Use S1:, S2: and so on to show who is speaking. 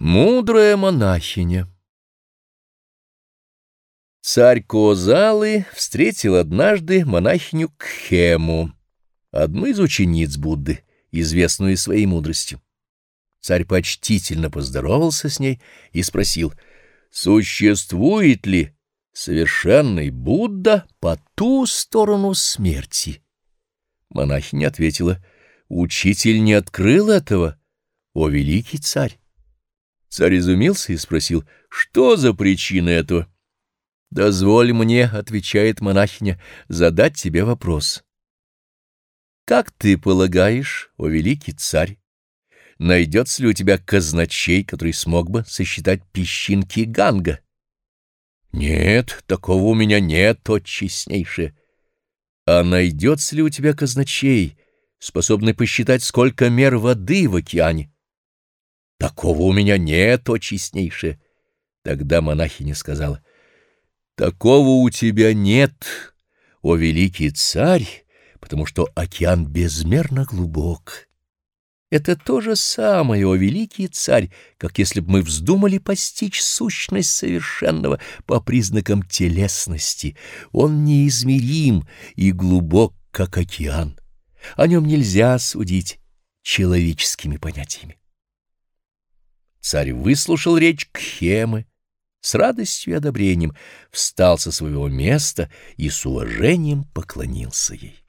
S1: Мудрая монахиня Царь Козалы встретил однажды монахиню Кхему, одну из учениц Будды, известную своей мудростью. Царь почтительно поздоровался с ней и спросил, существует ли совершенный Будда по ту сторону смерти? Монахиня ответила, учитель не открыл этого, о великий царь. Царь изумился и спросил, что за причина этого? «Дозволь мне, — отвечает монахиня, — задать тебе вопрос. Как ты полагаешь, о великий царь, найдется ли у тебя казначей, который смог бы сосчитать песчинки Ганга? Нет, такого у меня нет, о честнейшее. А найдется ли у тебя казначей, способный посчитать, сколько мер воды в океане? Такого у меня нет, о честнейшее. Тогда монахиня сказала, Такого у тебя нет, о великий царь, потому что океан безмерно глубок. Это то же самое, о великий царь, как если бы мы вздумали постичь сущность совершенного по признакам телесности. Он неизмерим и глубок, как океан. О нем нельзя судить человеческими понятиями. Царь выслушал речь Кхемы, с радостью и одобрением, встал со своего места и с уважением поклонился ей.